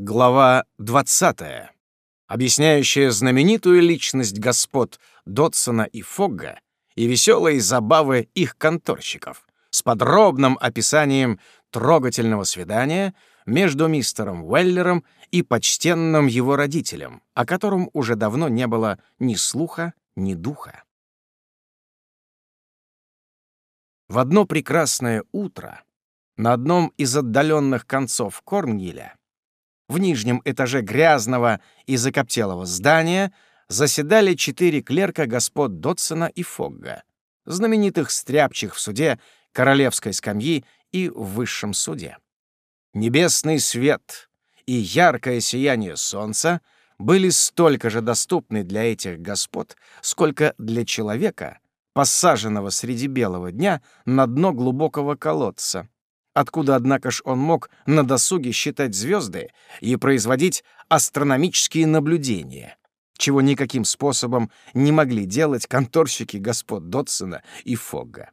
Глава 20, объясняющая знаменитую личность господ Дотсона и Фогга и веселые забавы их конторщиков, с подробным описанием трогательного свидания между мистером Уэллером и почтенным его родителем, о котором уже давно не было ни слуха, ни духа. В одно прекрасное утро на одном из отдаленных концов Корнгиля в нижнем этаже грязного и закоптелого здания заседали четыре клерка господ Дотсона и Фогга, знаменитых стряпчих в суде королевской скамьи и в высшем суде. Небесный свет и яркое сияние солнца были столько же доступны для этих господ, сколько для человека, посаженного среди белого дня на дно глубокого колодца, откуда, однако ж, он мог на досуге считать звезды и производить астрономические наблюдения, чего никаким способом не могли делать конторщики господ Дотсона и Фогга.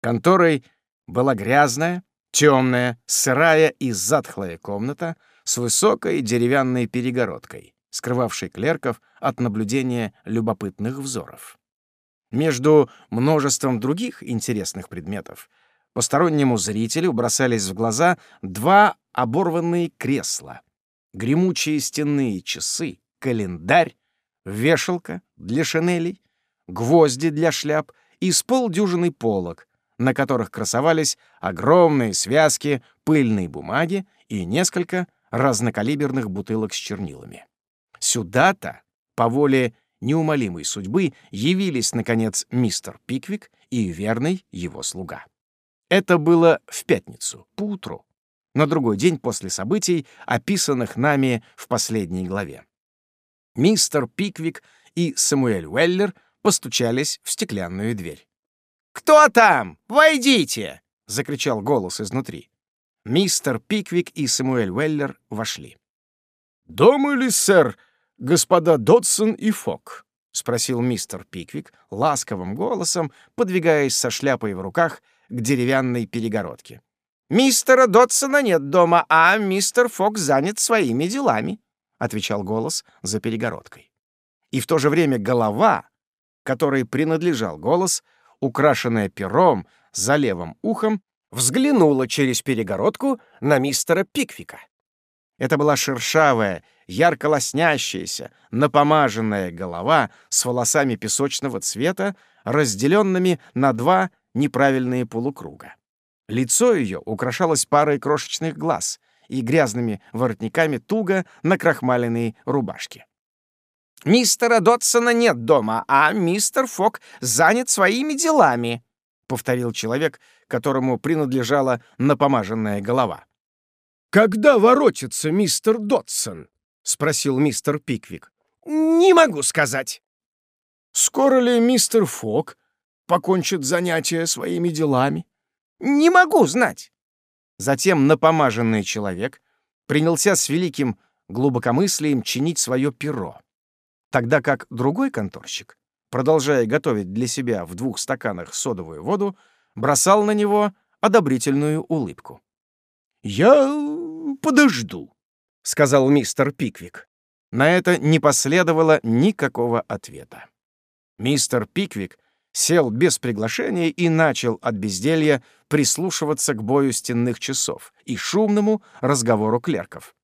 Конторой была грязная, темная, сырая и затхлая комната с высокой деревянной перегородкой, скрывавшей клерков от наблюдения любопытных взоров. Между множеством других интересных предметов Постороннему зрителю бросались в глаза два оборванные кресла, гремучие стенные часы, календарь, вешалка для шинелей, гвозди для шляп и с полдюжины полок, на которых красовались огромные связки пыльной бумаги и несколько разнокалиберных бутылок с чернилами. Сюда-то, по воле неумолимой судьбы, явились, наконец, мистер Пиквик и верный его слуга. Это было в пятницу, поутру, на другой день после событий, описанных нами в последней главе. Мистер Пиквик и Самуэль Уэллер постучались в стеклянную дверь. «Кто там? Войдите!» — закричал голос изнутри. Мистер Пиквик и Самуэль Уэллер вошли. «Дома ли, сэр, господа Додсон и Фок?» — спросил мистер Пиквик ласковым голосом, подвигаясь со шляпой в руках к деревянной перегородке. «Мистера Дотсона нет дома, а мистер Фок занят своими делами», — отвечал голос за перегородкой. И в то же время голова, которой принадлежал голос, украшенная пером за левым ухом, взглянула через перегородку на мистера Пиквика. Это была шершавая, ярко лоснящаяся, напомаженная голова с волосами песочного цвета, разделенными на два неправильные полукруга. Лицо ее украшалось парой крошечных глаз и грязными воротниками туго накрахмаленной рубашки. «Мистера Дотсона нет дома, а мистер Фок занят своими делами», — повторил человек, которому принадлежала напомаженная голова. «Когда воротится мистер Дотсон?» — спросил мистер Пиквик. «Не могу сказать». «Скоро ли мистер Фок покончит занятия своими делами? Не могу знать. Затем напомаженный человек принялся с великим глубокомыслием чинить свое перо, тогда как другой конторщик, продолжая готовить для себя в двух стаканах содовую воду, бросал на него одобрительную улыбку. «Я подожду», — сказал мистер Пиквик. На это не последовало никакого ответа. Мистер Пиквик сел без приглашения и начал от безделья прислушиваться к бою стенных часов и шумному разговору клерков.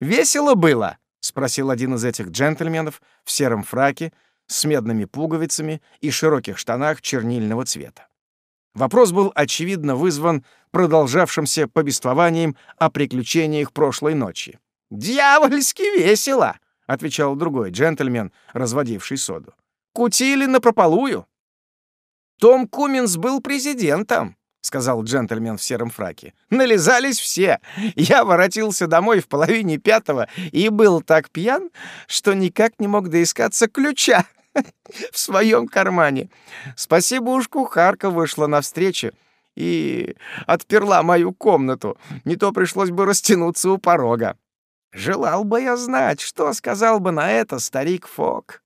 «Весело было?» — спросил один из этих джентльменов в сером фраке с медными пуговицами и широких штанах чернильного цвета. Вопрос был, очевидно, вызван продолжавшимся повествованием о приключениях прошлой ночи. «Дьявольски весело!» — отвечал другой джентльмен, разводивший соду. «Кутили напропалую!» Том Куминс был президентом», — сказал джентльмен в сером фраке. «Нализались все. Я воротился домой в половине пятого и был так пьян, что никак не мог доискаться ключа в своем кармане. Спасибо уж кухарка вышла навстречу и отперла мою комнату. Не то пришлось бы растянуться у порога. Желал бы я знать, что сказал бы на это старик Фок.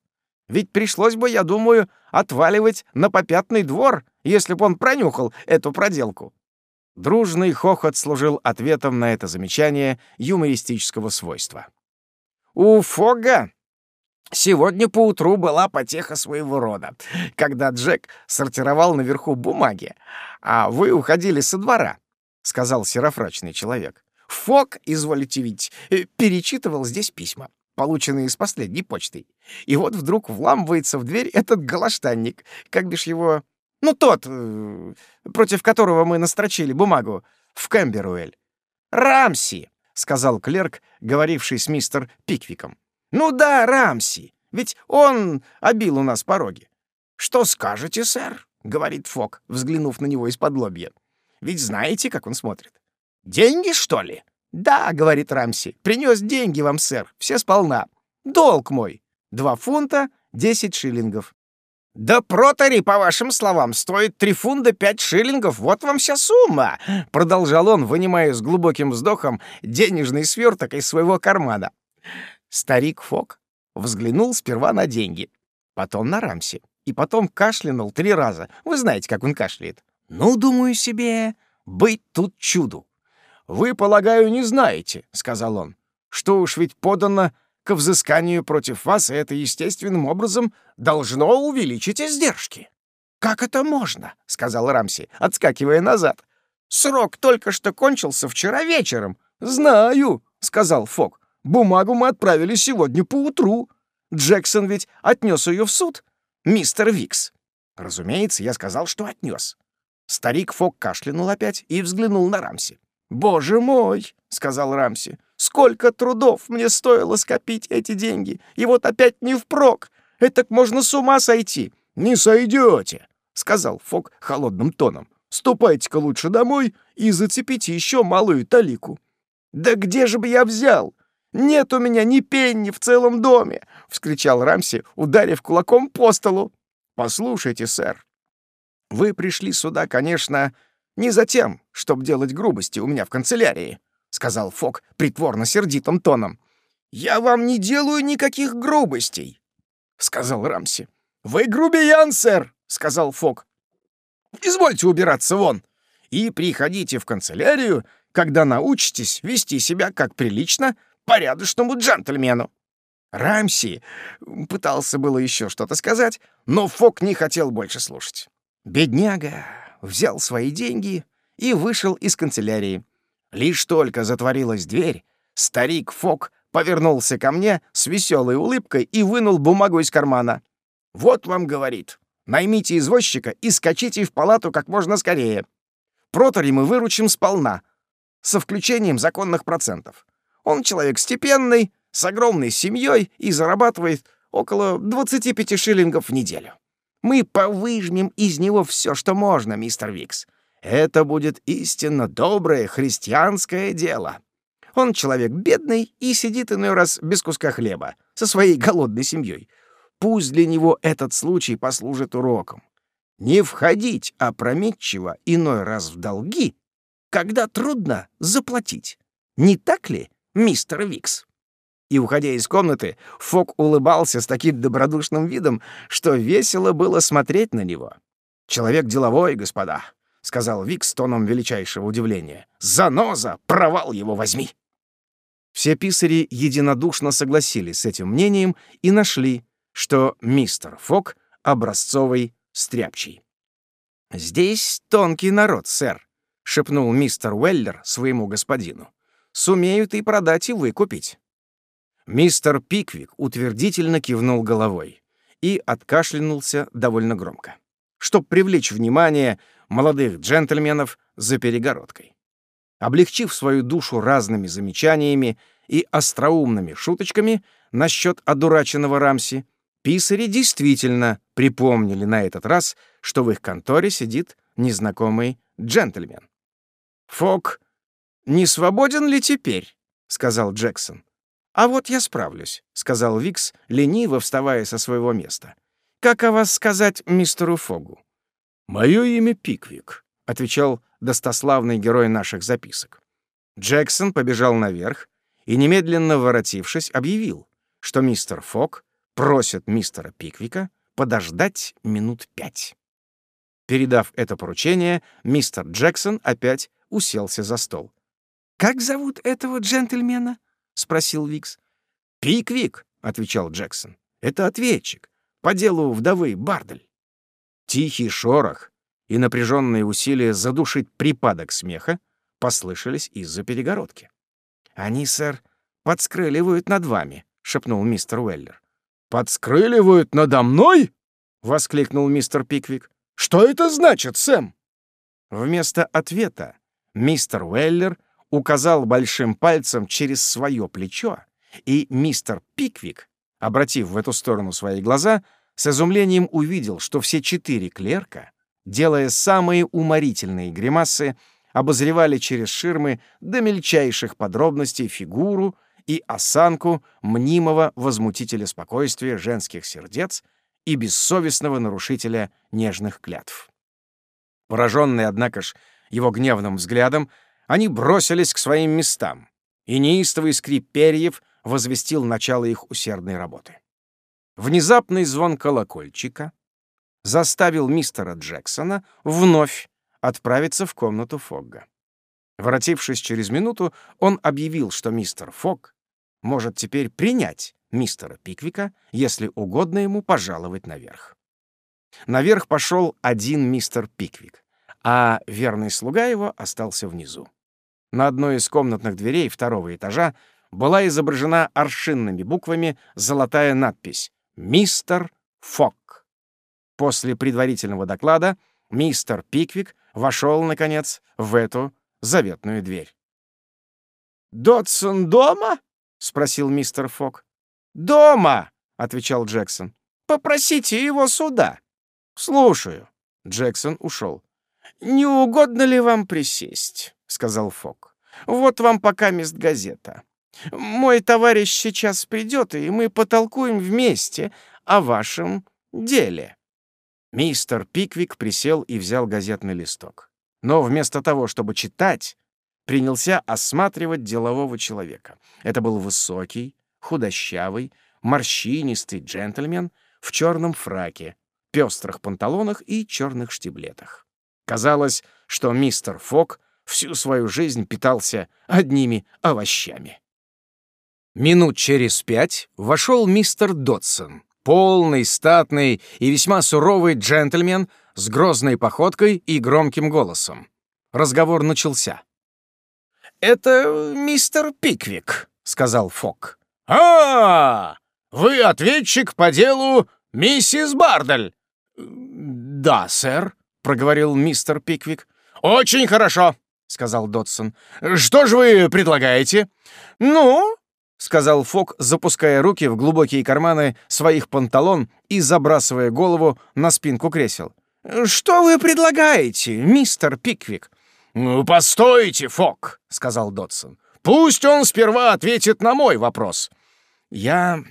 Ведь пришлось бы, я думаю, отваливать на попятный двор, если бы он пронюхал эту проделку. Дружный хохот служил ответом на это замечание юмористического свойства. «У Фога сегодня поутру была потеха своего рода, когда Джек сортировал наверху бумаги, а вы уходили со двора», — сказал серафрачный человек. «Фог, изволите видеть, э, перечитывал здесь письма полученные с последней почтой. И вот вдруг вламывается в дверь этот галаштанник, как бишь его... Ну, тот, э, против которого мы настрочили бумагу в Кэмберуэль. «Рамси», — сказал клерк, говоривший с мистер Пиквиком. «Ну да, Рамси, ведь он обил у нас пороги». «Что скажете, сэр?» — говорит Фок, взглянув на него из-под лобья. «Ведь знаете, как он смотрит? Деньги, что ли?» «Да», — говорит Рамси, — «принес деньги вам, сэр, все сполна. Долг мой. Два фунта, десять шиллингов». «Да протори, по вашим словам, стоит три фунта пять шиллингов, вот вам вся сумма!» — продолжал он, вынимая с глубоким вздохом денежный сверток из своего кармана. Старик Фок взглянул сперва на деньги, потом на Рамси, и потом кашлянул три раза. Вы знаете, как он кашляет. «Ну, думаю себе, быть тут чуду. «Вы, полагаю, не знаете», — сказал он, — «что уж ведь подано к взысканию против вас, и это естественным образом должно увеличить издержки». «Как это можно?» — сказал Рамси, отскакивая назад. «Срок только что кончился вчера вечером». «Знаю», — сказал Фок. «Бумагу мы отправили сегодня поутру. Джексон ведь отнес ее в суд, мистер Викс». Разумеется, я сказал, что отнес. Старик Фок кашлянул опять и взглянул на Рамси. «Боже мой!» — сказал Рамси. «Сколько трудов мне стоило скопить эти деньги, и вот опять не впрок! Этак можно с ума сойти!» «Не сойдете!» — сказал Фок холодным тоном. «Ступайте-ка лучше домой и зацепите еще малую талику». «Да где же бы я взял? Нет у меня ни пенни в целом доме!» — вскричал Рамси, ударив кулаком по столу. «Послушайте, сэр, вы пришли сюда, конечно, «Не за тем, чтобы делать грубости у меня в канцелярии», — сказал Фок притворно сердитым тоном. «Я вам не делаю никаких грубостей», — сказал Рамси. «Вы грубиян, сэр», — сказал Фок. «Извольте убираться вон и приходите в канцелярию, когда научитесь вести себя как прилично порядочному джентльмену». Рамси пытался было еще что-то сказать, но Фок не хотел больше слушать. «Бедняга», взял свои деньги и вышел из канцелярии. Лишь только затворилась дверь, старик Фок повернулся ко мне с веселой улыбкой и вынул бумагу из кармана. «Вот вам, — говорит, — наймите извозчика и скачите в палату как можно скорее. Протори мы выручим сполна, со включением законных процентов. Он человек степенный, с огромной семьей и зарабатывает около 25 шиллингов в неделю. Мы повыжмем из него все, что можно, мистер Викс. Это будет истинно доброе христианское дело. Он человек бедный и сидит иной раз без куска хлеба со своей голодной семьей. Пусть для него этот случай послужит уроком. Не входить опрометчиво иной раз в долги, когда трудно заплатить. Не так ли, мистер Викс? И, уходя из комнаты, Фок улыбался с таким добродушным видом, что весело было смотреть на него. «Человек деловой, господа», — сказал Вик с тоном величайшего удивления. «Заноза! Провал его возьми!» Все писари единодушно согласились с этим мнением и нашли, что мистер Фок — образцовый стряпчий. «Здесь тонкий народ, сэр», — шепнул мистер Уэллер своему господину. «Сумеют и продать, и выкупить. Мистер Пиквик утвердительно кивнул головой и откашлянулся довольно громко, чтобы привлечь внимание молодых джентльменов за перегородкой. Облегчив свою душу разными замечаниями и остроумными шуточками насчет одураченного Рамси, писари действительно припомнили на этот раз, что в их конторе сидит незнакомый джентльмен. «Фок, не свободен ли теперь?» — сказал Джексон. «А вот я справлюсь», — сказал Викс, лениво вставая со своего места. «Как о вас сказать мистеру Фогу?» «Мое имя Пиквик», — отвечал достославный герой наших записок. Джексон побежал наверх и, немедленно воротившись, объявил, что мистер Фог просит мистера Пиквика подождать минут пять. Передав это поручение, мистер Джексон опять уселся за стол. «Как зовут этого джентльмена?» — спросил Викс. «Пиквик», — отвечал Джексон. «Это ответчик. По делу вдовы Бардель». Тихий шорох и напряженные усилия задушить припадок смеха послышались из-за перегородки. «Они, сэр, подскрыливают над вами», — шепнул мистер Уэллер. «Подскрыливают надо мной?» — воскликнул мистер Пиквик. «Что это значит, Сэм?» Вместо ответа мистер Уэллер указал большим пальцем через свое плечо, и мистер Пиквик, обратив в эту сторону свои глаза, с изумлением увидел, что все четыре клерка, делая самые уморительные гримасы, обозревали через ширмы до мельчайших подробностей фигуру и осанку мнимого возмутителя спокойствия женских сердец и бессовестного нарушителя нежных клятв. Пораженные, однако ж, его гневным взглядом, они бросились к своим местам, и неистовый скрип перьев возвестил начало их усердной работы. Внезапный звон колокольчика заставил мистера Джексона вновь отправиться в комнату Фогга. Воротившись через минуту, он объявил, что мистер Фогг может теперь принять мистера Пиквика, если угодно ему пожаловать наверх. Наверх пошел один мистер Пиквик, а верный слуга его остался внизу. На одной из комнатных дверей второго этажа была изображена аршинными буквами золотая надпись «Мистер Фок». После предварительного доклада мистер Пиквик вошел, наконец, в эту заветную дверь. «Дотсон дома?» — спросил мистер Фок. «Дома!» — отвечал Джексон. «Попросите его сюда». «Слушаю». Джексон ушел. «Не угодно ли вам присесть?» — сказал Фок. «Вот вам пока мест газета. Мой товарищ сейчас придет, и мы потолкуем вместе о вашем деле». Мистер Пиквик присел и взял газетный листок. Но вместо того, чтобы читать, принялся осматривать делового человека. Это был высокий, худощавый, морщинистый джентльмен в черном фраке, пестрых панталонах и черных штиблетах. Казалось, что мистер Фок всю свою жизнь питался одними овощами. Минут через пять вошел мистер Дотсон, полный, статный и весьма суровый джентльмен с грозной походкой и громким голосом. Разговор начался. «Это мистер Пиквик», — сказал Фок. «А, вы ответчик по делу миссис Бардель?» «Да, сэр», — проговорил мистер Пиквик. «Очень хорошо», — сказал Дотсон. «Что же вы предлагаете?» «Ну, — сказал Фок, запуская руки в глубокие карманы своих панталон и забрасывая голову на спинку кресел. «Что вы предлагаете, мистер Пиквик?» «Ну, постойте, Фок», — сказал Дотсон. «Пусть он сперва ответит на мой вопрос». «Я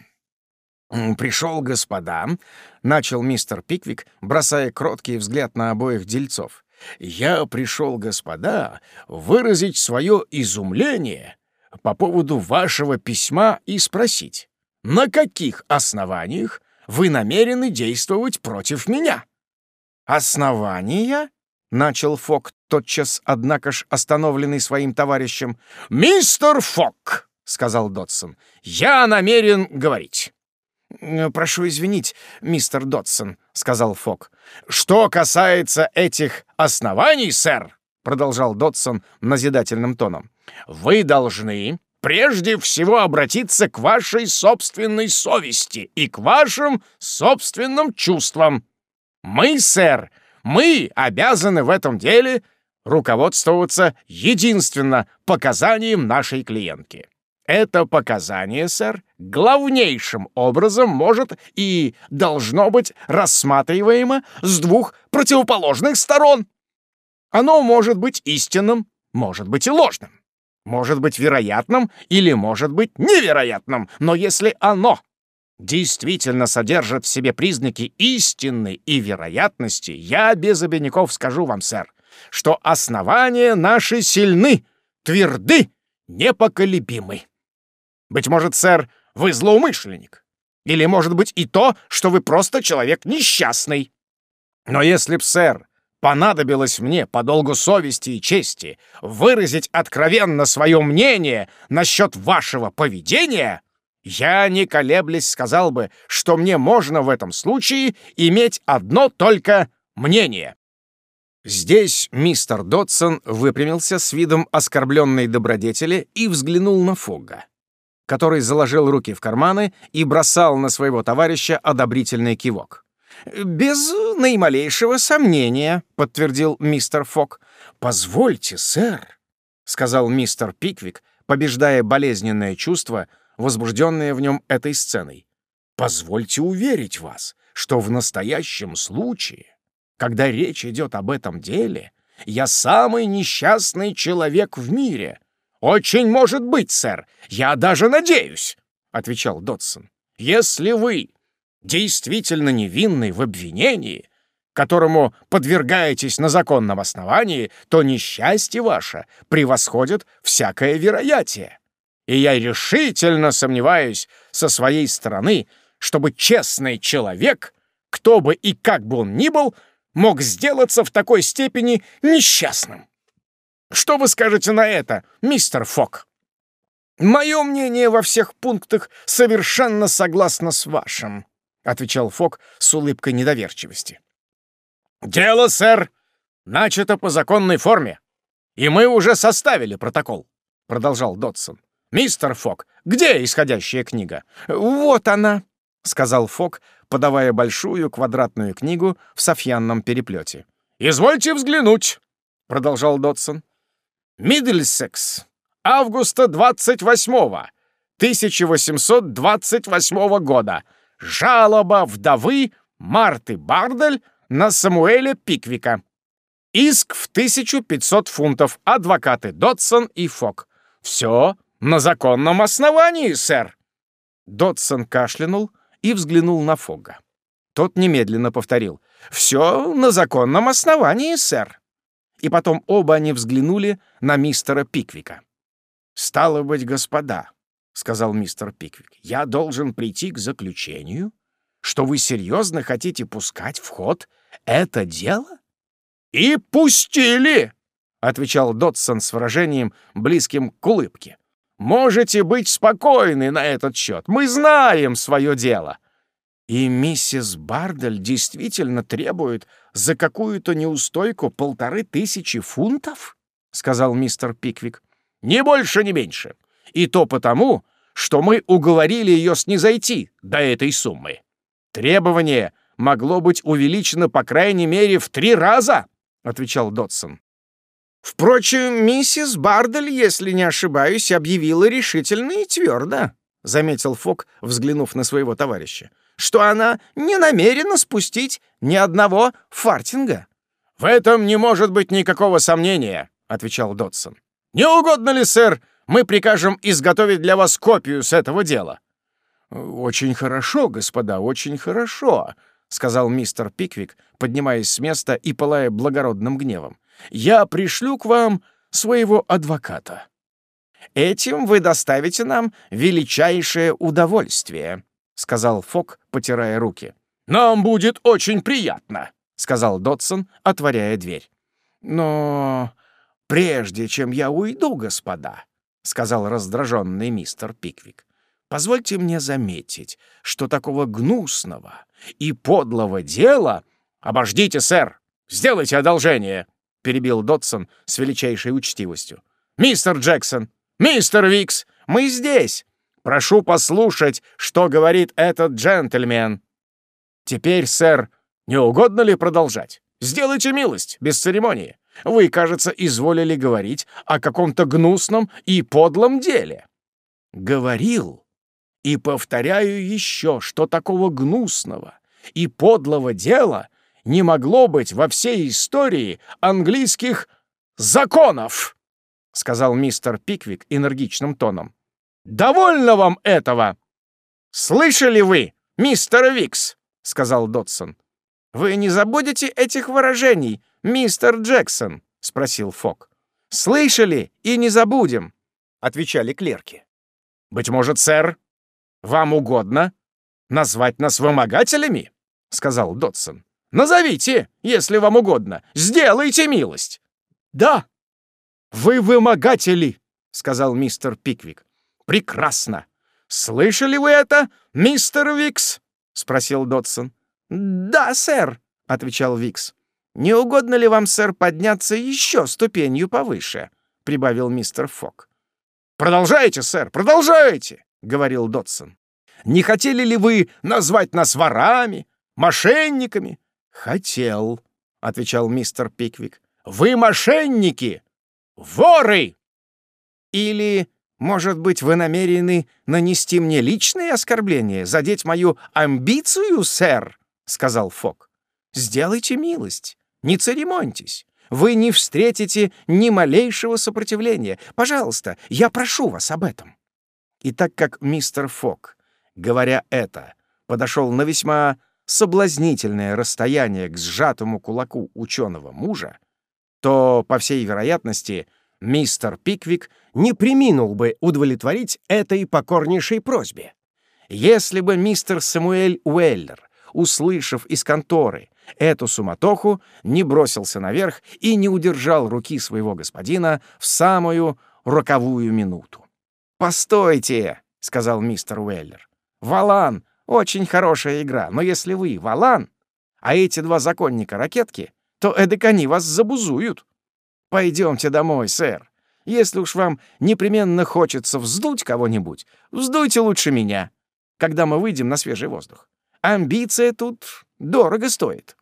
пришел, господа», — начал мистер Пиквик, бросая кроткий взгляд на обоих дельцов. «Я пришел, господа, выразить свое изумление по поводу вашего письма и спросить, на каких основаниях вы намерены действовать против меня?» «Основания?» — начал Фок, тотчас, однако ж, остановленный своим товарищем. «Мистер Фок!» — сказал Дотсон. «Я намерен говорить». «Прошу извинить, мистер Дотсон», — сказал Фок. «Что касается этих оснований, сэр», — продолжал Дотсон назидательным тоном, вы должны прежде всего обратиться к вашей собственной совести и к вашим собственным чувствам. Мы, сэр, мы обязаны в этом деле руководствоваться единственно показанием нашей клиентки. Это показание, сэр, главнейшим образом может и должно быть рассматриваемо с двух противоположных сторон. Оно может быть истинным, может быть и ложным может быть вероятным или может быть невероятным, но если оно действительно содержит в себе признаки истины и вероятности, я без обиняков скажу вам, сэр, что основания наши сильны, тверды, непоколебимы. Быть может, сэр, вы злоумышленник. Или, может быть, и то, что вы просто человек несчастный. Но если б, сэр, понадобилось мне по долгу совести и чести выразить откровенно свое мнение насчет вашего поведения, я, не колеблясь, сказал бы, что мне можно в этом случае иметь одно только мнение. Здесь мистер Дотсон выпрямился с видом оскорбленной добродетели и взглянул на Фогга, который заложил руки в карманы и бросал на своего товарища одобрительный кивок. «Без наималейшего сомнения», — подтвердил мистер Фог. «Позвольте, сэр», — сказал мистер Пиквик, побеждая болезненное чувство, возбужденное в нем этой сценой. «Позвольте уверить вас, что в настоящем случае когда речь идет об этом деле, я самый несчастный человек в мире. Очень может быть, сэр. Я даже надеюсь, — отвечал Додсон. Если вы действительно невинны в обвинении, которому подвергаетесь на законном основании, то несчастье ваше превосходит всякое вероятие. И я решительно сомневаюсь со своей стороны, чтобы честный человек, кто бы и как бы он ни был, мог сделаться в такой степени несчастным. Что вы скажете на это, мистер Фок? Мое мнение во всех пунктах совершенно согласно с вашим, отвечал Фок с улыбкой недоверчивости. Дело, сэр, начато по законной форме, и мы уже составили протокол, продолжал Додсон. Мистер Фок, где исходящая книга? Вот она, сказал Фок, подавая большую квадратную книгу в софьянном переплете. «Извольте взглянуть», — продолжал Дотсон. «Миддлсекс. Августа 28-го, 1828 года. Жалоба вдовы Марты Бардель на Самуэля Пиквика. Иск в 1500 фунтов. Адвокаты Дотсон и Фок. Все на законном основании, сэр». Дотсон кашлянул, и взглянул на Фога. Тот немедленно повторил «Все на законном основании, сэр». И потом оба они взглянули на мистера Пиквика. «Стало быть, господа», — сказал мистер Пиквик, — «я должен прийти к заключению, что вы серьезно хотите пускать в ход это дело?» «И пустили!» — отвечал Дотсон с выражением, близким к улыбке. Можете быть спокойны на этот счет. Мы знаем свое дело». И миссис Бардель действительно требует за какую-то неустойку полторы тысячи фунтов? — сказал мистер Пиквик. — Не больше, не меньше. И то потому, что мы уговорили ее снизойти до этой суммы. Требование могло быть увеличено по крайней мере в три раза, — отвечал Дотсон. «Впрочем, миссис Бардель, если не ошибаюсь, объявила решительно и твердо», — заметил Фок, взглянув на своего товарища, «что она не намерена спустить ни одного фартинга». «В этом не может быть никакого сомнения», — отвечал Дотсон. «Не угодно ли, сэр, мы прикажем изготовить для вас копию с этого дела?» «Очень хорошо, господа, очень хорошо», — сказал мистер Пиквик, поднимаясь с места и пылая благородным гневом я пришлю к вам своего адвоката. Этим вы доставите нам величайшее удовольствие, сказал Фок, потирая руки. Нам будет очень приятно, сказал Дотсон, отворяя дверь. Но прежде чем я уйду, господа, сказал раздраженный мистер Пиквик, позвольте мне заметить, что такого гнусного и подлого дела... Обождите, сэр, сделайте одолжение, — перебил Дотсон с величайшей учтивостью. «Мистер Джексон! Мистер Викс! Мы здесь! Прошу послушать, что говорит этот джентльмен!» «Теперь, сэр, не угодно ли продолжать? Сделайте милость, без церемонии. Вы, кажется, изволили говорить о каком-то гнусном и подлом деле». «Говорил. И повторяю еще, что такого гнусного и подлого дела — не могло быть во всей истории английских законов!» — сказал мистер Пиквик энергичным тоном. «Довольно вам этого!» «Слышали вы, мистер Викс?» — сказал Дотсон. «Вы не забудете этих выражений, мистер Джексон?» — спросил Фок. «Слышали и не забудем», — отвечали клерки. «Быть может, сэр, вам угодно назвать нас вымогателями?» — сказал Дотсон. Назовите, если вам угодно. Сделайте милость!» «Да, вы вымогатели!» — сказал мистер Пиквик. «Прекрасно! Слышали вы это, мистер Викс?» — спросил Додсон. «Да, сэр», — отвечал Викс. «Не угодно ли вам, сэр, подняться еще ступенью повыше?» — прибавил мистер Фок. «Продолжайте, сэр, продолжайте!» — говорил Додсон. «Не хотели ли вы назвать нас ворами, мошенниками?» «Хотел», — отвечал мистер Пиквик. «Вы мошенники! Воры!» «Или, может быть, вы намерены нанести мне личные оскорбления, задеть мою амбицию, сэр?» — сказал Фок. «Сделайте милость, не церемоньтесь. Вы не встретите ни малейшего сопротивления. Пожалуйста, я прошу вас об этом». И так как мистер Фок, говоря это, подошел на весьма соблазнительное расстояние к сжатому кулаку ученого мужа, то, по всей вероятности, мистер Пиквик не приминул бы удовлетворить этой покорнейшей просьбе. Если бы мистер Самуэль Уэллер, услышав из конторы эту суматоху, не бросился наверх и не удержал руки своего господина в самую роковую минуту. «Постойте!» — сказал мистер Уэллер. «Валан — очень хорошая игра, но если вы Валан, а эти два законника — ракетки, то эдак они вас забузуют. Пойдемте домой, сэр. Если уж вам непременно хочется вздуть кого-нибудь, вздуйте лучше меня, когда мы выйдем на свежий воздух. Амбиция тут дорого стоит».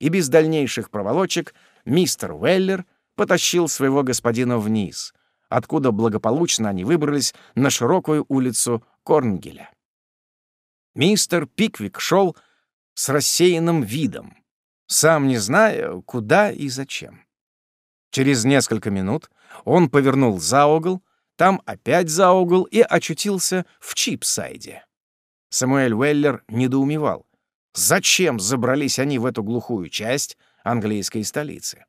И без дальнейших проволочек мистер Уэллер потащил своего господина вниз, откуда благополучно они выбрались на широкую улицу Корнгеля. Мистер Пиквик шел с рассеянным видом, сам не зная, куда и зачем. Через несколько минут он повернул за угол, там опять за угол и очутился в Чипсайде. Самуэль Уэллер недоумевал, зачем забрались они в эту глухую часть английской столицы.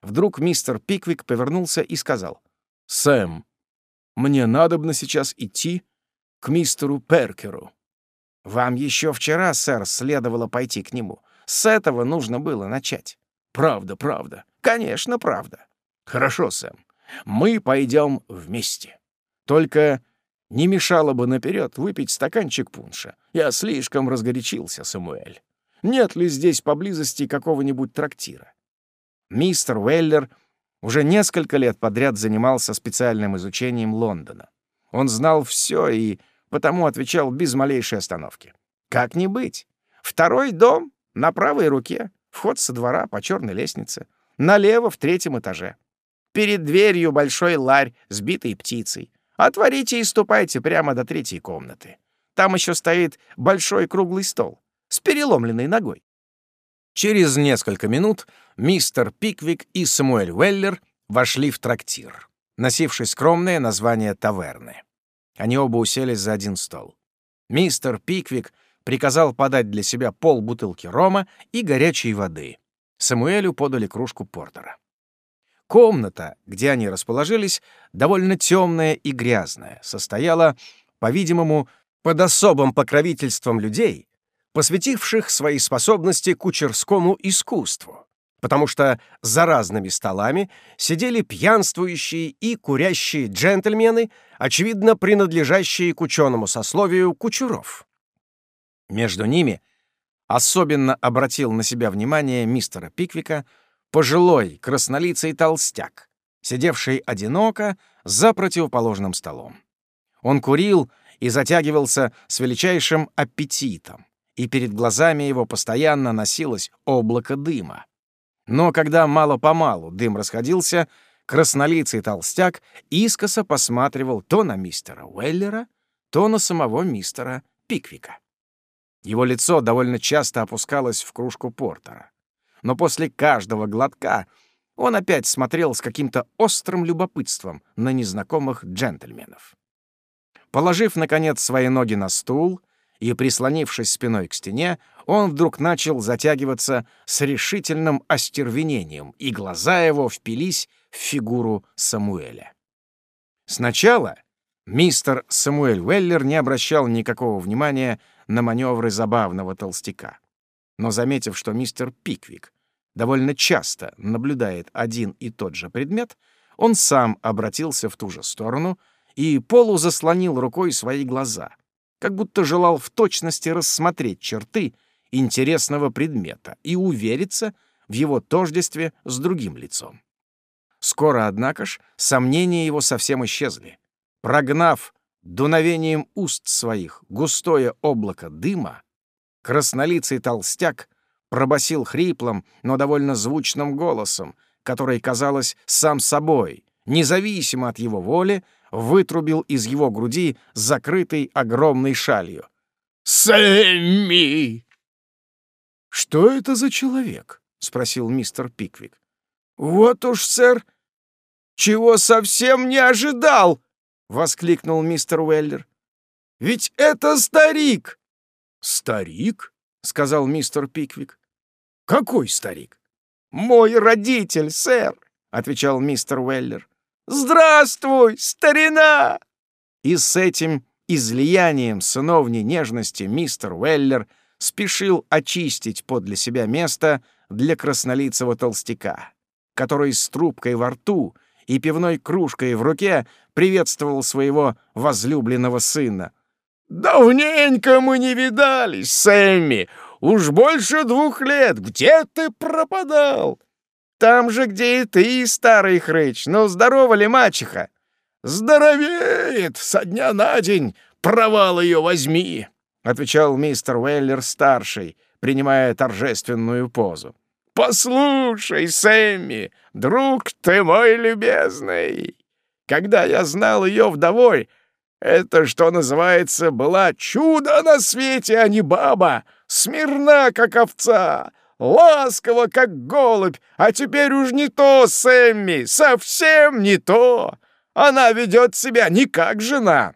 Вдруг мистер Пиквик повернулся и сказал, «Сэм, мне надобно сейчас идти к мистеру Перкеру». «Вам еще вчера, сэр, следовало пойти к нему. С этого нужно было начать. Правда, правда. Конечно, правда. Хорошо, Сэм. Мы пойдем вместе. Только не мешало бы наперед выпить стаканчик пунша. Я слишком разгорячился, Самуэль. Нет ли здесь поблизости какого-нибудь трактира? Мистер Уэллер уже несколько лет подряд занимался специальным изучением Лондона. Он знал все и потому отвечал без малейшей остановки. Как не быть? Второй дом на правой руке вход со двора по черной лестнице. Налево в третьем этаже. Перед дверью большой ларь с битой птицей. Отворите и ступайте прямо до третьей комнаты. Там еще стоит большой круглый стол с переломленной ногой. Через несколько минут мистер Пиквик и Самуэль Уэллер вошли в трактир, носивший скромное название таверны. Они оба уселись за один стол. Мистер Пиквик — приказал подать для себя пол бутылки рома и горячей воды. Самуэлю подали кружку портера. Комната, где они расположились, довольно темная и грязная, состояла, по-видимому, под особым покровительством людей, посвятивших свои способности кучерскому искусству, потому что за разными столами сидели пьянствующие и курящие джентльмены, очевидно, принадлежащие к ученому сословию кучеров. Между ними особенно обратил на себя внимание мистера Пиквика пожилой краснолицый толстяк, сидевший одиноко за противоположным столом. Он курил и затягивался с величайшим аппетитом, и перед глазами его постоянно носилось облако дыма. Но когда мало-помалу дым расходился, краснолицый толстяк искоса посматривал то на мистера Уэллера, то на самого мистера Пиквика. Его лицо довольно часто опускалось в кружку портера. Но после каждого глотка он опять смотрел с каким-то острым любопытством на незнакомых джентльменов. Положив, наконец, свои ноги на стул и прислонившись спиной к стене, он вдруг начал затягиваться с решительным остервенением, и глаза его впились в фигуру Самуэля. Сначала мистер Самуэль Уэллер не обращал никакого внимания на маневры забавного толстяка. Но заметив, что мистер Пиквик довольно часто наблюдает один и тот же предмет, он сам обратился в ту же сторону и полузаслонил рукой свои глаза, как будто желал в точности рассмотреть черты интересного предмета и увериться в его тождестве с другим лицом. Скоро, однако ж, сомнения его совсем исчезли. Прогнав дуновением уст своих густое облако дыма, краснолицый толстяк пробасил хриплым, но довольно звучным голосом, который, казалось, сам собой, независимо от его воли, вытрубил из его груди закрытой огромной шалью. «Сэмми!» «Что это за человек?» — спросил мистер Пиквик. «Вот уж, сэр, чего совсем не ожидал!» — воскликнул мистер Уэллер. «Ведь это старик!» «Старик?» — сказал мистер Пиквик. «Какой старик?» «Мой родитель, сэр!» — отвечал мистер Уэллер. «Здравствуй, старина!» И с этим излиянием сыновней нежности мистер Уэллер спешил очистить подле себя место для краснолицего толстяка, который с трубкой во рту и пивной кружкой в руке приветствовал своего возлюбленного сына. «Давненько мы не видались, Сэмми! Уж больше двух лет! Где ты пропадал?» «Там же, где и ты, старый хрыч! Ну, здорова ли мачеха?» «Здоровеет со дня на день! Провал ее возьми!» — отвечал мистер Уэллер-старший, принимая торжественную позу. «Послушай, Сэмми, друг ты мой любезный, когда я знал ее вдовой, это, что называется, была чудо на свете, а не баба, смирна, как овца, ласково, как голубь, а теперь уж не то, Сэмми, совсем не то. Она ведет себя не как жена».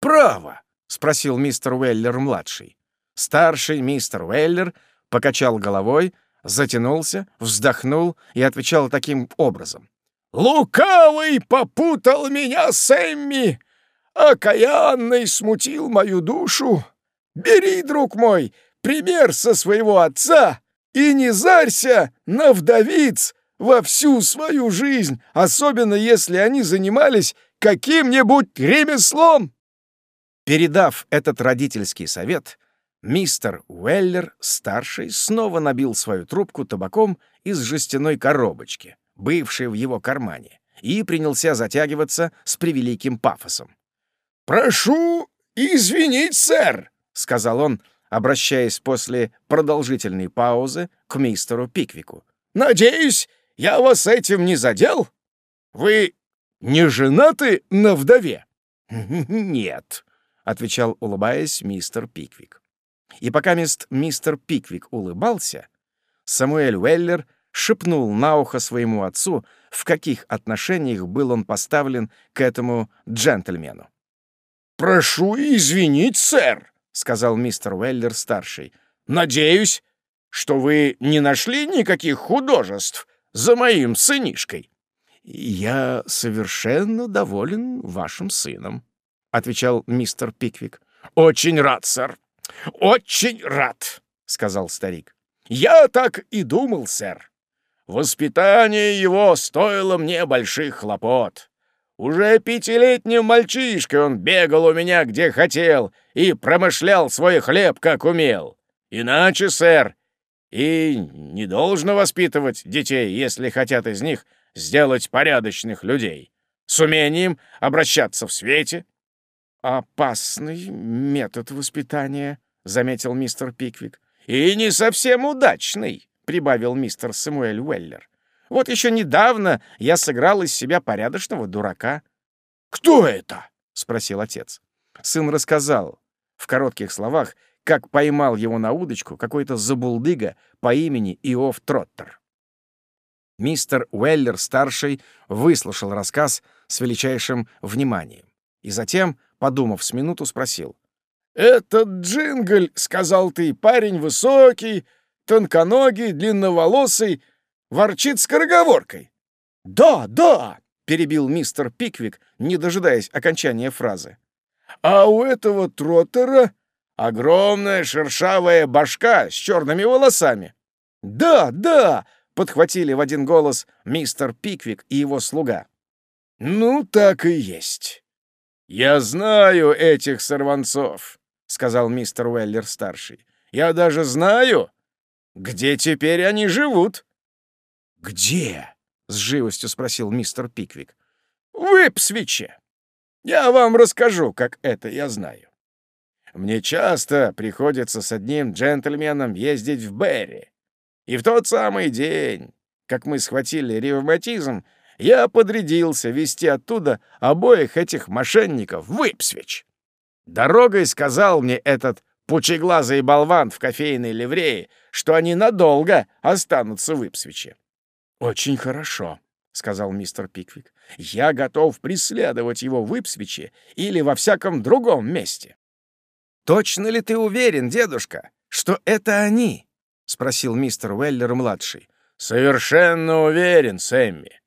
«Право?» — спросил мистер Уэллер-младший. Старший мистер Уэллер покачал головой, затянулся, вздохнул и отвечал таким образом. «Лукавый попутал меня, Сэмми! Окаянный смутил мою душу! Бери, друг мой, пример со своего отца и не зарься на вдовиц во всю свою жизнь, особенно если они занимались каким-нибудь ремеслом!» Передав этот родительский совет, Мистер Уэллер, старший, снова набил свою трубку табаком из жестяной коробочки, бывшей в его кармане, и принялся затягиваться с превеликим пафосом. «Прошу извинить, сэр», — сказал он, обращаясь после продолжительной паузы к мистеру Пиквику. «Надеюсь, я вас этим не задел? Вы не женаты на вдове?» «Нет», — отвечал, улыбаясь, мистер Пиквик. И пока мист мистер Пиквик улыбался, Самуэль Уэллер шепнул на ухо своему отцу, в каких отношениях был он поставлен к этому джентльмену. «Прошу извинить, сэр», — сказал мистер Уэллер-старший. «Надеюсь, что вы не нашли никаких художеств за моим сынишкой». «Я совершенно доволен вашим сыном», — отвечал мистер Пиквик. «Очень рад, сэр. «Очень рад», — сказал старик. «Я так и думал, сэр. Воспитание его стоило мне больших хлопот. Уже пятилетним мальчишкой он бегал у меня где хотел и промышлял свой хлеб, как умел. Иначе, сэр, и не должно воспитывать детей, если хотят из них сделать порядочных людей, с умением обращаться в свете, «Опасный метод воспитания», — заметил мистер Пиквик. «И не совсем удачный», — прибавил мистер Самуэль Уэллер. «Вот еще недавно я сыграл из себя порядочного дурака». «Кто это?» — спросил отец. Сын рассказал в коротких словах, как поймал его на удочку какой-то забулдыга по имени Иов Троттер. Мистер Уэллер-старший выслушал рассказ с величайшим вниманием и затем подумав с минуту, спросил. «Этот джингль, — сказал ты, — парень высокий, тонконогий, длинноволосый, ворчит скороговоркой». «Да, да!» — перебил мистер Пиквик, не дожидаясь окончания фразы. «А у этого Троттера Огромная шершавая башка с черными волосами. «Да, да!» — подхватили в один голос мистер Пиквик и его слуга. «Ну, так и есть. Я знаю этих сорванцов», — сказал мистер Уэллер-старший. «Я даже знаю, где теперь они живут». «Где?» — с живостью спросил мистер Пиквик. «В Ипсвиче. Я вам расскажу, как это я знаю. Мне часто приходится с одним джентльменом ездить в Берри. И в тот самый день, как мы схватили ревматизм, я подрядился вести оттуда обоих этих мошенников в Ипсвич. Дорогой сказал мне этот пучеглазый болван в кофейной ливрее, что они надолго останутся в Ипсвиче. «Очень хорошо», — сказал мистер Пиквик. «Я готов преследовать его в Ипсвиче или во всяком другом месте». «Точно ли ты уверен, дедушка, что это они?» — спросил мистер Уэллер-младший. «Совершенно уверен, Сэмми.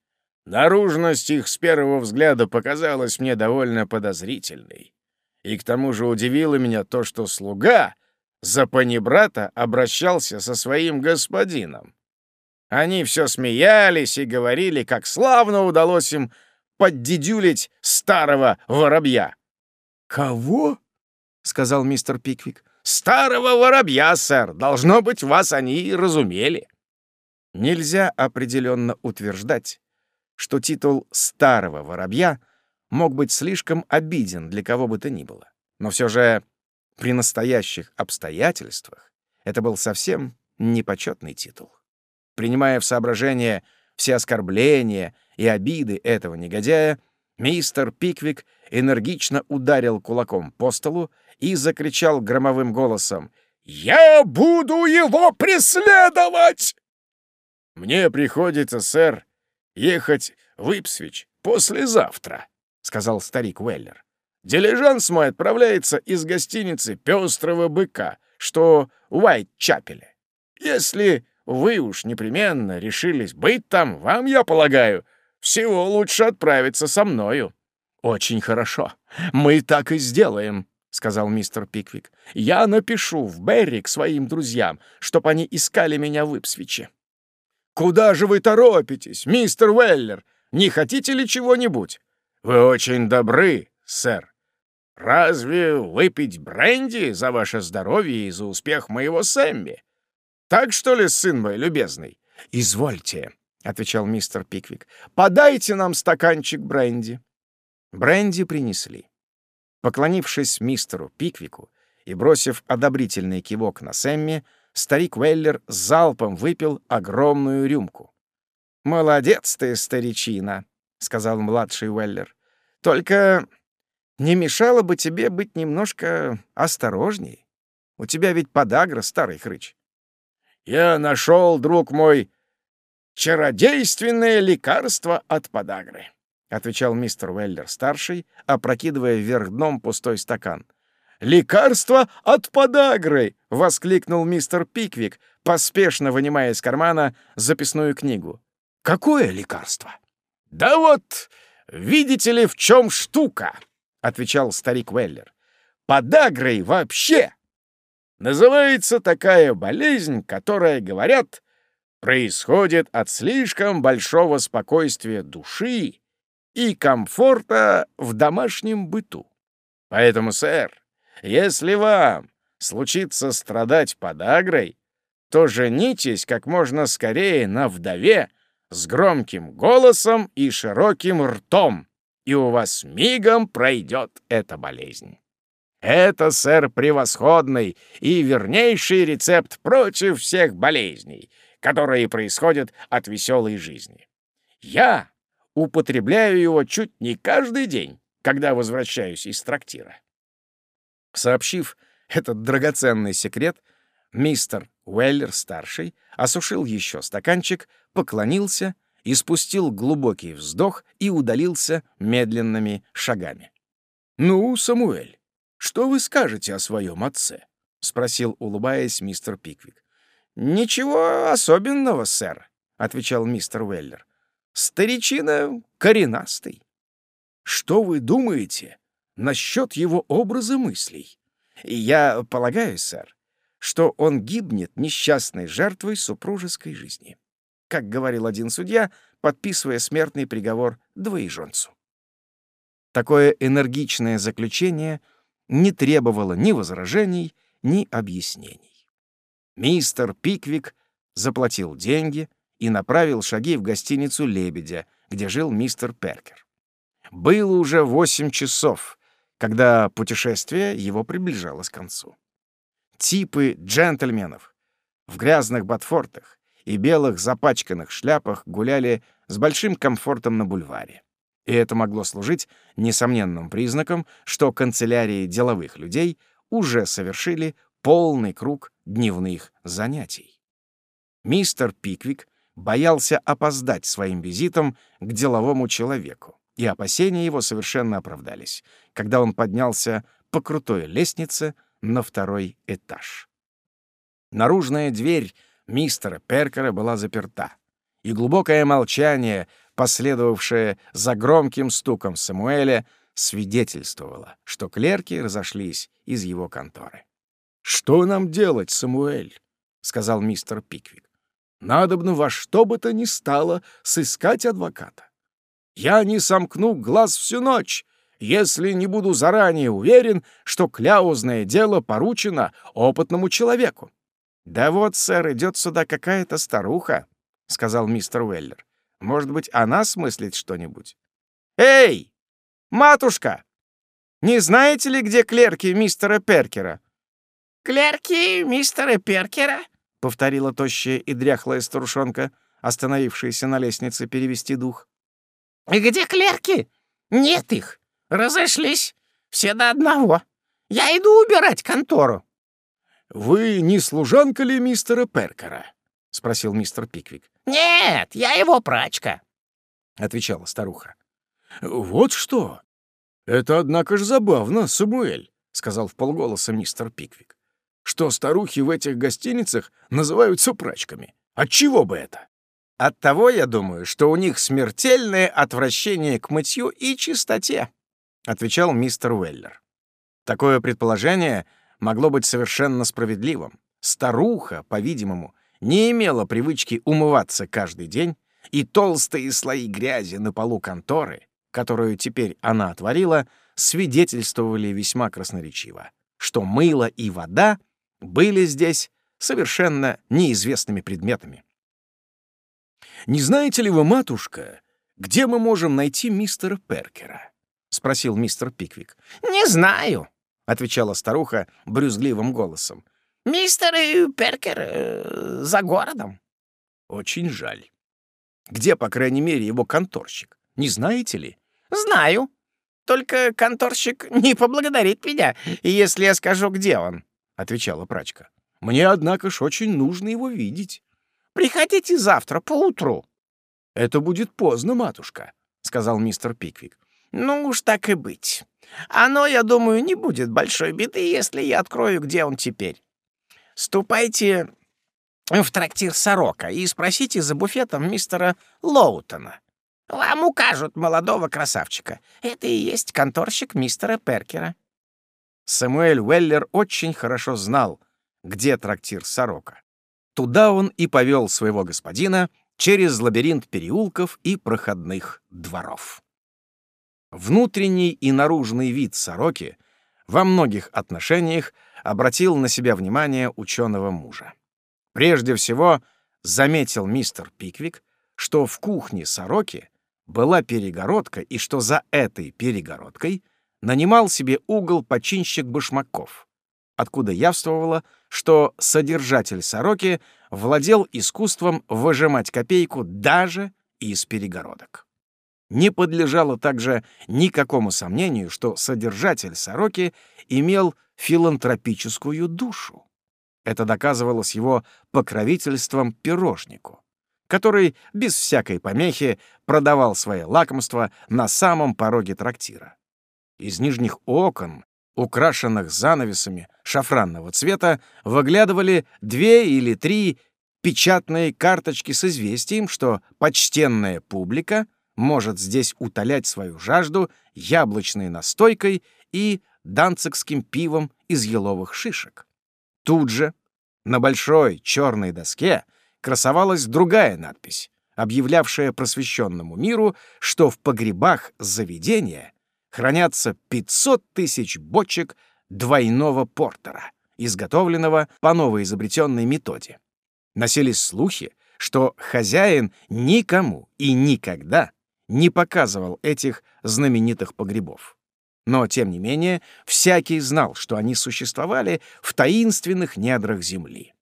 Наружность их с первого взгляда показалась мне довольно подозрительной. И к тому же удивило меня то, что слуга за панибрата обращался со своим господином. Они все смеялись и говорили, как славно удалось им поддедюлить старого воробья. «Кого?» — сказал мистер Пиквик. «Старого воробья, сэр. Должно быть, вас они и разумели». Нельзя определенно утверждать, что титул «старого воробья» мог быть слишком обиден для кого бы то ни было. Но все же при настоящих обстоятельствах это был совсем непочетный титул. Принимая в соображение все оскорбления и обиды этого негодяя, мистер Пиквик энергично ударил кулаком по столу и закричал громовым голосом «Я буду его преследовать!» «Мне приходится, сэр, ехать в Ипсвич послезавтра», — сказал старик Уэллер. «Дилижанс мой отправляется из гостиницы «Пестрого быка», что в Уайт-Чапеле. Если вы уж непременно решились быть там, вам, я полагаю, всего лучше отправиться со мною». «Очень хорошо. Мы так и сделаем», — сказал мистер Пиквик. «Я напишу в Берри к своим друзьям, чтоб они искали меня в Ипсвиче». «Куда же вы торопитесь, мистер Уэллер? Не хотите ли чего-нибудь?» «Вы очень добры, сэр. Разве выпить бренди за ваше здоровье и за успех моего Сэмми? Так что ли, сын мой любезный?» «Извольте», — отвечал мистер Пиквик. «Подайте нам стаканчик бренди». Бренди принесли. Поклонившись мистеру Пиквику и бросив одобрительный кивок на Сэмми, старик Уэллер залпом выпил огромную рюмку. «Молодец ты, старичина», — сказал младший Уэллер. «Только не мешало бы тебе быть немножко осторожней. У тебя ведь подагра, старый хрыч». «Я нашел, друг мой, чародейственное лекарство от подагры», — отвечал мистер Уэллер-старший, опрокидывая вверх дном пустой стакан. «Лекарство от подагры!» — воскликнул мистер Пиквик, поспешно вынимая из кармана записную книгу. «Какое лекарство?» «Да вот, видите ли, в чем штука?» — отвечал старик Уэллер. «Подагрой вообще называется такая болезнь, которая, говорят, происходит от слишком большого спокойствия души и комфорта в домашнем быту. Поэтому, сэр, если вам случится страдать подагрой, то женитесь как можно скорее на вдове с громким голосом и широким ртом, и у вас мигом пройдет эта болезнь. Это, сэр, превосходный и вернейший рецепт против всех болезней, которые происходят от веселой жизни. Я употребляю его чуть не каждый день, когда возвращаюсь из трактира. Сообщив этот драгоценный секрет, мистер Уэллер-старший осушил еще стаканчик, поклонился, испустил глубокий вздох и удалился медленными шагами. «Ну, Самуэль, что вы скажете о своем отце?» — спросил, улыбаясь, мистер Пиквик. «Ничего особенного, сэр», — отвечал мистер Уэллер. «Старичина коренастый». «Что вы думаете насчет его образа мыслей. Я полагаю, сэр, что он гибнет несчастной жертвой супружеской жизни, как говорил один судья, подписывая смертный приговор двоеженцу. Такое энергичное заключение не требовало ни возражений, ни объяснений. Мистер Пиквик заплатил деньги и направил шаги в гостиницу «Лебедя», где жил мистер Перкер. Было уже восемь часов, когда путешествие его приближалось к концу. Типы джентльменов в грязных ботфортах и белых запачканных шляпах гуляли с большим комфортом на бульваре. И это могло служить несомненным признаком, что канцелярии деловых людей уже совершили полный круг дневных занятий. Мистер Пиквик боялся опоздать своим визитом к деловому человеку, и опасения его совершенно оправдались, когда он поднялся по крутой лестнице на второй этаж. Наружная дверь мистера Перкера была заперта, и глубокое молчание, последовавшее за громким стуком Самуэля, свидетельствовало, что клерки разошлись из его конторы. «Что нам делать, Самуэль?» — сказал мистер Пиквик. «Надобно во что бы то ни стало сыскать адвоката. Я не сомкну глаз всю ночь, если не буду заранее уверен, что кляузное дело поручено опытному человеку. «Да вот, сэр, идет сюда какая-то старуха», — сказал мистер Уэллер. «Может быть, она смыслит что-нибудь?» «Эй, матушка! Не знаете ли, где клерки мистера Перкера?» «Клерки мистера Перкера?» — повторила тощая и дряхлая старушонка, остановившаяся на лестнице перевести дух. «Где клерки? Нет их. Разошлись. Все до одного. Я иду убирать контору». «Вы не служанка ли мистера Перкера?» — спросил мистер Пиквик. «Нет, я его прачка», — отвечала старуха. «Вот что! Это, однако ж, забавно, Самуэль», — сказал в полголоса мистер Пиквик. «Что старухи в этих гостиницах называются прачками. Отчего бы это?» От того, я думаю, что у них смертельное отвращение к мытью и чистоте, отвечал мистер Уэллер. Такое предположение могло быть совершенно справедливым. Старуха, по-видимому, не имела привычки умываться каждый день, и толстые слои грязи на полу конторы, которую теперь она отворила, свидетельствовали весьма красноречиво, что мыло и вода были здесь совершенно неизвестными предметами. «Не знаете ли вы, матушка, где мы можем найти мистера Перкера?» — спросил мистер Пиквик. «Не знаю», — отвечала старуха брюзгливым голосом. «Мистер Перкер э, за городом». «Очень жаль. Где, по крайней мере, его конторщик? Не знаете ли?» «Знаю. Только конторщик не поблагодарит меня, если я скажу, где он», — отвечала прачка. «Мне, однако ж, очень нужно его видеть». Приходите завтра поутру». «Это будет поздно, матушка», — сказал мистер Пиквик. «Ну уж так и быть. Оно, я думаю, не будет большой беды, если я открою, где он теперь. Ступайте в трактир «Сорока» и спросите за буфетом мистера Лоутона. Вам укажут молодого красавчика. Это и есть конторщик мистера Перкера». Самуэль Уэллер очень хорошо знал, где трактир «Сорока». Туда он и повел своего господина через лабиринт переулков и проходных дворов. Внутренний и наружный вид сороки во многих отношениях обратил на себя внимание ученого мужа. Прежде всего, заметил мистер Пиквик, что в кухне сороки была перегородка и что за этой перегородкой нанимал себе угол починщик башмаков, откуда явствовало, что содержатель сороки владел искусством выжимать копейку даже из перегородок. Не подлежало также никакому сомнению, что содержатель сороки имел филантропическую душу. Это доказывалось его покровительством пирожнику, который без всякой помехи продавал свои лакомства на самом пороге трактира. Из нижних окон украшенных занавесами шафранного цвета, выглядывали две или три печатные карточки с известием, что почтенная публика может здесь утолять свою жажду яблочной настойкой и данцикским пивом из еловых шишек. Тут же на большой черной доске красовалась другая надпись, объявлявшая просвещенному миру, что в погребах заведения хранятся 500 тысяч бочек двойного портера, изготовленного по новоизобретенной методе. Носились слухи, что хозяин никому и никогда не показывал этих знаменитых погребов. Но, тем не менее, всякий знал, что они существовали в таинственных недрах земли.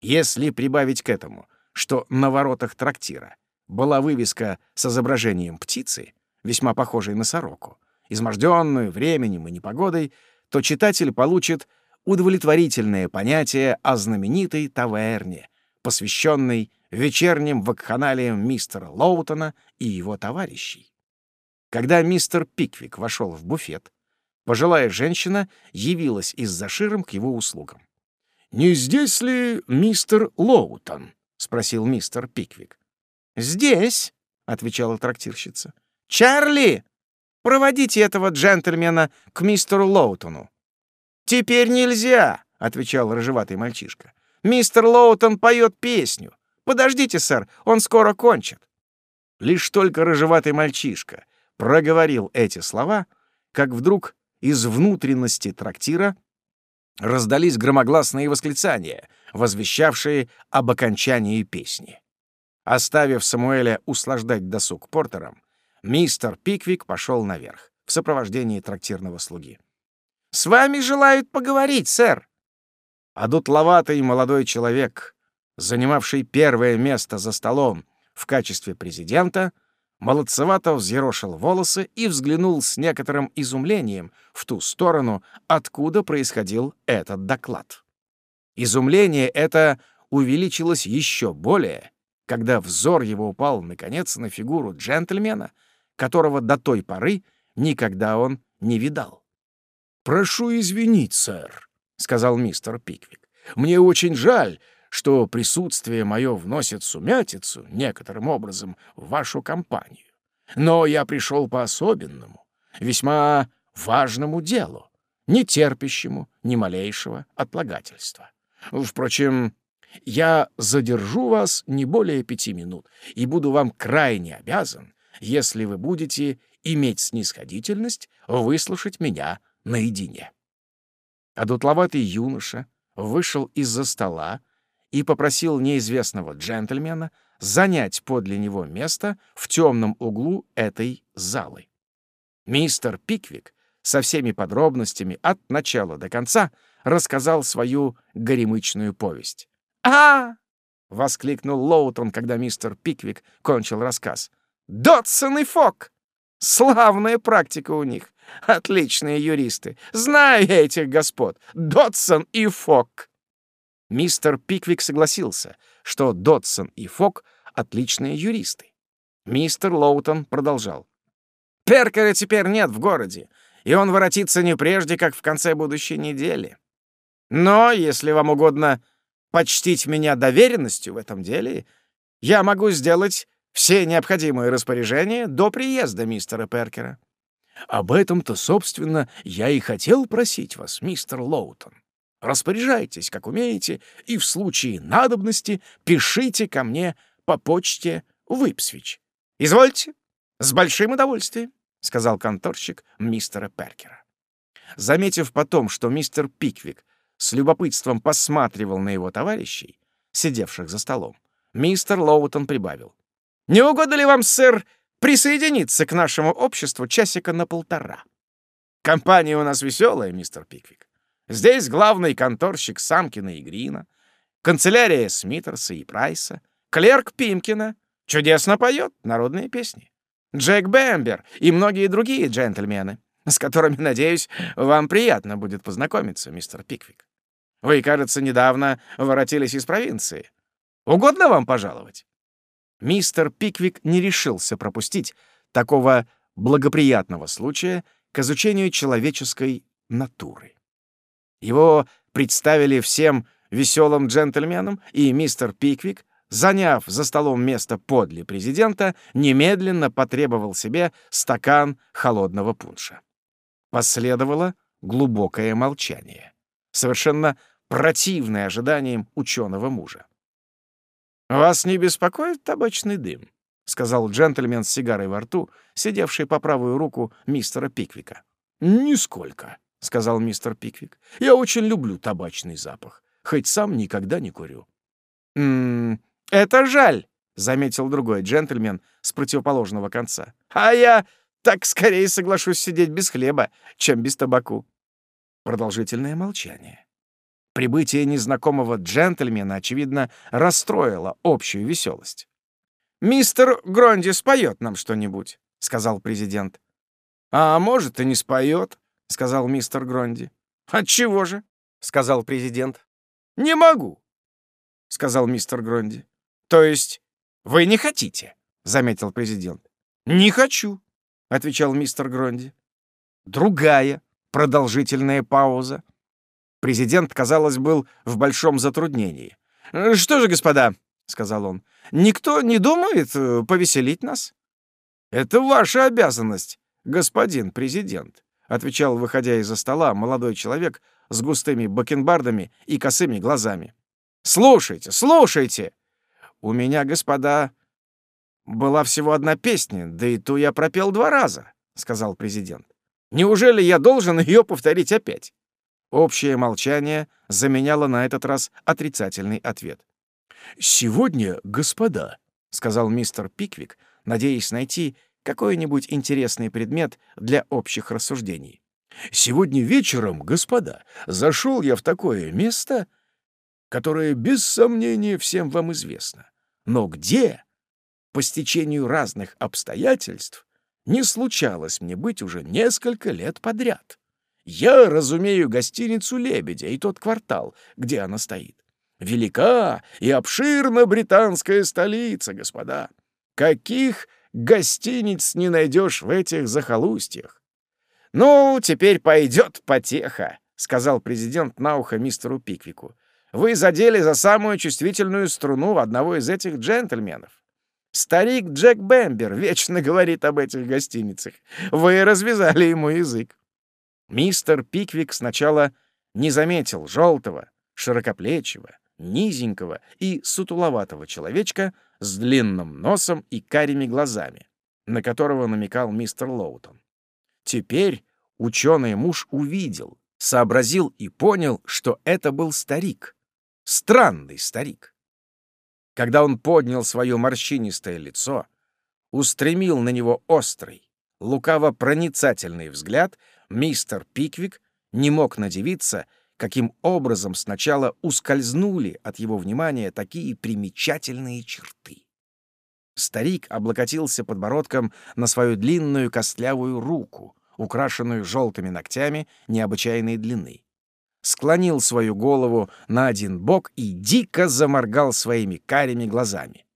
Если прибавить к этому, что на воротах трактира была вывеска с изображением птицы, весьма похожей на сороку, изможденную временем и непогодой, то читатель получит удовлетворительное понятие о знаменитой таверне, посвященной вечерним вакханалиям мистера Лоутона и его товарищей. Когда мистер Пиквик вошел в буфет, пожилая женщина явилась из-за ширм к его услугам. «Не здесь ли мистер Лоутон?» — спросил мистер Пиквик. «Здесь», — отвечала трактирщица. «Чарли, проводите этого джентльмена к мистеру Лоутону». «Теперь нельзя», — отвечал рыжеватый мальчишка. «Мистер Лоутон поет песню. Подождите, сэр, он скоро кончит». Лишь только рыжеватый мальчишка проговорил эти слова, как вдруг из внутренности трактира раздались громогласные восклицания, возвещавшие об окончании песни. Оставив Самуэля услаждать досуг портером, мистер Пиквик пошел наверх в сопровождении трактирного слуги. «С вами желают поговорить, сэр!» А дутловатый молодой человек, занимавший первое место за столом в качестве президента, молодцевато взъерошил волосы и взглянул с некоторым изумлением в ту сторону, откуда происходил этот доклад. Изумление это увеличилось еще более, когда взор его упал, наконец, на фигуру джентльмена, которого до той поры никогда он не видал. «Прошу извинить, сэр», — сказал мистер Пиквик. «Мне очень жаль, что присутствие мое вносит сумятицу некоторым образом в вашу компанию. Но я пришел по особенному, весьма важному делу, не терпящему ни малейшего отлагательства. Впрочем, я задержу вас не более пяти минут и буду вам крайне обязан, если вы будете иметь снисходительность выслушать меня наедине. А дутловатый юноша вышел из-за стола, и попросил неизвестного джентльмена занять подле него место в темном углу этой залы. Мистер Пиквик со всеми подробностями от начала до конца рассказал свою горемычную повесть. «А!» — воскликнул Лоутон, когда мистер Пиквик кончил рассказ. «Дотсон и Фок! Славная практика у них! Отличные юристы! Знаю я этих господ! Дотсон и Фок!» Мистер Пиквик согласился, что Додсон и Фок — отличные юристы. Мистер Лоутон продолжал. «Перкера теперь нет в городе, и он воротится не прежде, как в конце будущей недели. Но, если вам угодно почтить меня доверенностью в этом деле, я могу сделать все необходимые распоряжения до приезда мистера Перкера». «Об этом-то, собственно, я и хотел просить вас, мистер Лоутон. Распоряжайтесь, как умеете, и в случае надобности пишите ко мне по почте в Ипсвич. — Извольте, с большим удовольствием, — сказал конторщик мистера Перкера. Заметив потом, что мистер Пиквик с любопытством посматривал на его товарищей, сидевших за столом, мистер Лоутон прибавил. — Не угодно ли вам, сэр, присоединиться к нашему обществу часика на полтора? Компания у нас веселая, мистер Пиквик. Здесь главный конторщик Самкина и Грина, канцелярия Смитерса и Прайса, клерк Пимкина, чудесно поет народные песни. Джек Бэмбер и многие другие джентльмены, с которыми, надеюсь, вам приятно будет познакомиться, мистер Пиквик. Вы, кажется, недавно воротились из провинции. Угодно вам пожаловать?» Мистер Пиквик не решился пропустить такого благоприятного случая к изучению человеческой натуры. Его представили всем веселым джентльменам, и мистер Пиквик, заняв за столом место подле президента, немедленно потребовал себе стакан холодного пунша. Последовала глубокое молчание, совершенно противное ожиданиям ученого мужа. «Вас не беспокоит табачный дым?» — сказал джентльмен с сигарой во рту, сидевший по правую руку мистера Пиквика. «Нисколько», — сказал мистер Пиквик. «Я очень люблю табачный запах, хоть сам никогда не курю». «М -м, это жаль», — заметил другой джентльмен с противоположного конца. «А я так скорее соглашусь сидеть без хлеба, чем без табаку». Продолжительное молчание. Прибытие незнакомого джентльмена, очевидно, расстроило общую веселость. «Мистер Гронди споет нам что-нибудь», — сказал президент. «А может, и не споет», — сказал мистер Гронди. «Отчего же?» — сказал президент. «Не могу», — сказал мистер Гронди. «То есть вы не хотите?» — заметил президент. «Не хочу», — отвечал мистер Гронди. Другая продолжительная пауза. Президент, казалось, был в большом затруднении. «Что же, господа», — сказал он, — «никто не думает э, повеселить нас?» «Это ваша обязанность, господин президент», — отвечал, выходя из-за стола, молодой человек с густыми бакенбардами и косыми глазами. «Слушайте, слушайте! У меня, господа, была всего одна песня, да и ту я пропел два раза», — сказал президент. «Неужели я должен ее повторить опять?» Общее молчание заменяло на этот раз отрицательный ответ. «Сегодня, господа», — сказал мистер Пиквик, надеясь найти какой-нибудь интересный предмет для общих рассуждений. «Сегодня вечером, господа, зашел я в такое место, которое без сомнения всем вам известно. Но где, по стечению разных обстоятельств, не случалось мне быть уже несколько лет подряд. Я разумею гостиницу «Лебедя» и тот квартал, где она стоит. Велика и обширна британская столица, господа. Каких гостиниц не найдешь в этих захолустьях? «Ну, теперь пойдет потеха», — сказал президент на ухо мистеру Пиквику. «Вы задели за самую чувствительную струну одного из этих джентльменов. Старик Джек Бэмбер вечно говорит об этих гостиницах. Вы развязали ему язык. Мистер Пиквик сначала не заметил желтого, широкоплечего, низенького и сутуловатого человечка с длинным носом и карими глазами, на которого намекал мистер Лоутон. Теперь ученый муж увидел, сообразил и понял, что это был старик. Странный старик. Когда он поднял свое морщинистое лицо, устремил на него острый, лукаво-проницательный взгляд — мистер Пиквик не мог надевиться, каким образом сначала ускользнули от его внимания такие примечательные черты. Старик облокотился подбородком на свою длинную костлявую руку, украшенную желтыми ногтями необычайной длины. Склонил свою голову на один бок и дико заморгал своими карими глазами.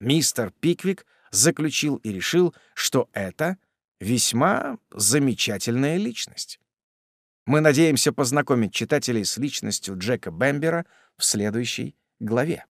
Мистер Пиквик заключил и решил, что это — весьма замечательная личность. Мы надеемся познакомить читателей с личностью Джека Бэмбера в следующей главе.